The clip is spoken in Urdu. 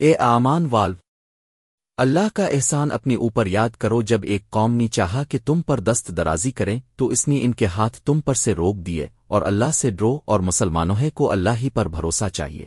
اے آمان والو، اللہ کا احسان اپنے اوپر یاد کرو، جب ایک قوم نے چاہا کہ تم پر دست درازی کریں، تو اس نے ان کے ہاتھ تم پر سے روک دیے، اور اللہ سے ڈرو، اور مسلمانوں کو اللہ ہی پر بھروسہ چاہیے۔